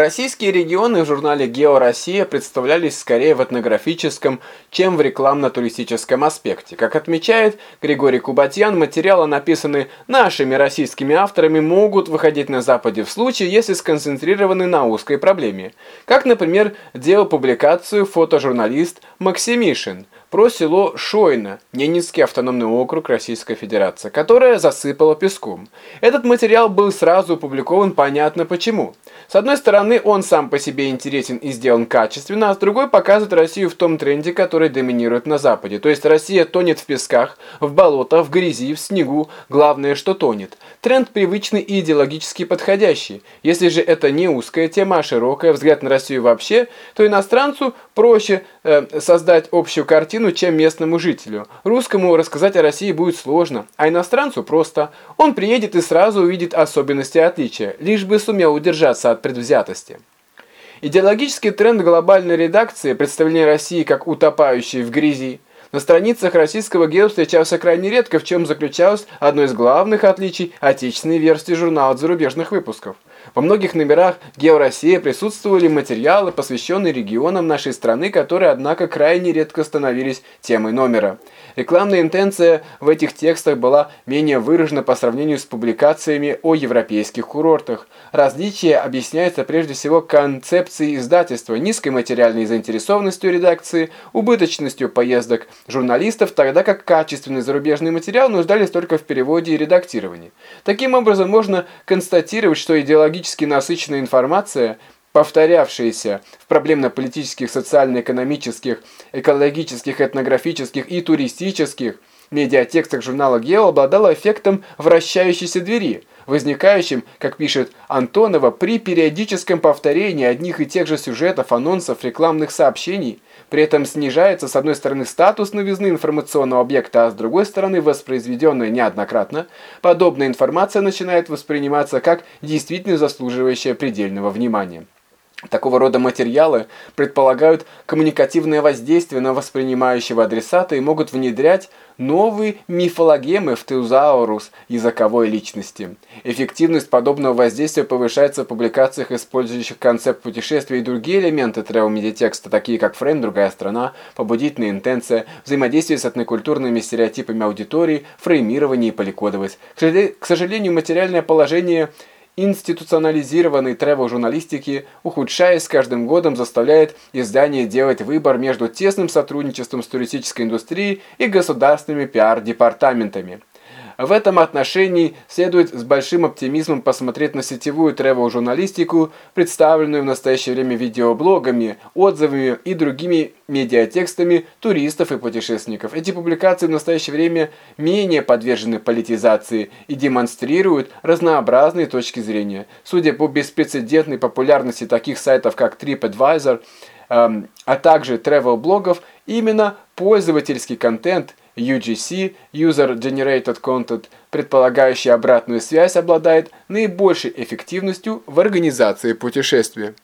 Российские регионы в журнале «Гео-Россия» представлялись скорее в этнографическом, чем в рекламно-туристическом аспекте. Как отмечает Григорий Кубатьян, материалы, написанные нашими российскими авторами, могут выходить на Западе в случае, если сконцентрированы на узкой проблеме. Как, например, делал публикацию фотожурналист Максимишин – про село Шойно, Ненецкий автономный округ Российской Федерации, которое засыпало песком. Этот материал был сразу опубликован понятно почему. С одной стороны, он сам по себе интересен и сделан качественно, а с другой показывает Россию в том тренде, который доминирует на Западе. То есть Россия тонет в песках, в болотах, в грязи, в снегу, главное, что тонет. Тренд привычный и идеологически подходящий. Если же это не узкая тема, а широкая, взгляд на Россию вообще, то иностранцу проще э, создать общую картину, чем местному жителю. Русскому рассказать о России будет сложно, а иностранцу просто. Он приедет и сразу увидит особенности и отличия, лишь бы сумел удержаться от предвзятости. Идеологический тренд глобальной редакции, представление России как утопающей в грязи, на страницах российского гео встречался крайне редко, в чем заключалось одно из главных отличий отечественной версии журнала от зарубежных выпусков. Во многих номерах «Гео Россия» присутствовали материалы, посвященные регионам нашей страны, которые, однако, крайне редко становились темой номера. Рекламная интенция в этих текстах была менее выражена по сравнению с публикациями о европейских курортах. Различие объясняется прежде всего концепцией издательства, низкой материальной заинтересованностью редакции, убыточностью поездок журналистов, тогда как качественный зарубежный материал нуждались только в переводе и редактировании. Таким образом, можно констатировать, что идеологически насыщенная информация – повторявшиеся в проблемно-политических, социально-экономических, экологических, этнографических и туристических медиатекстах журнала «Гео» обладала эффектом вращающейся двери, возникающим, как пишет Антонова, при периодическом повторении одних и тех же сюжетов, анонсов, рекламных сообщений. При этом снижается, с одной стороны, статус новизны информационного объекта, а с другой стороны, воспроизведенная неоднократно, подобная информация начинает восприниматься как действительно заслуживающая предельного внимания. Такого рода материалы предполагают коммуникативное воздействие на воспринимающего адресата и могут внедрять новые мифологемы в теузаурус языковой личности. Эффективность подобного воздействия повышается в публикациях, использующих концепт путешествия и другие элементы тревел-медиатекста, такие как фрейм, другая страна, побудительная интенция, взаимодействие с этнокультурными стереотипами аудитории, фреймирование и поликодовость. К сожалению, материальное положение – институционализированной тревел-журналистики, ухудшаясь с каждым годом, заставляет издание делать выбор между тесным сотрудничеством с туристической индустрией и государственными пиар-департаментами. В этом отношении следует с большим оптимизмом посмотреть на сетевую тревел-журналистику, представленную в настоящее время видеоблогами, отзывами и другими медиатекстами туристов и путешественников. Эти публикации в настоящее время менее подвержены политизации и демонстрируют разнообразные точки зрения. Судя по беспрецедентной популярности таких сайтов, как TripAdvisor, эм, а также travel-блогов, именно пользовательский контент UGC, User Generated Content, предполагающий обратную связь, обладает наибольшей эффективностью в организации путешествия.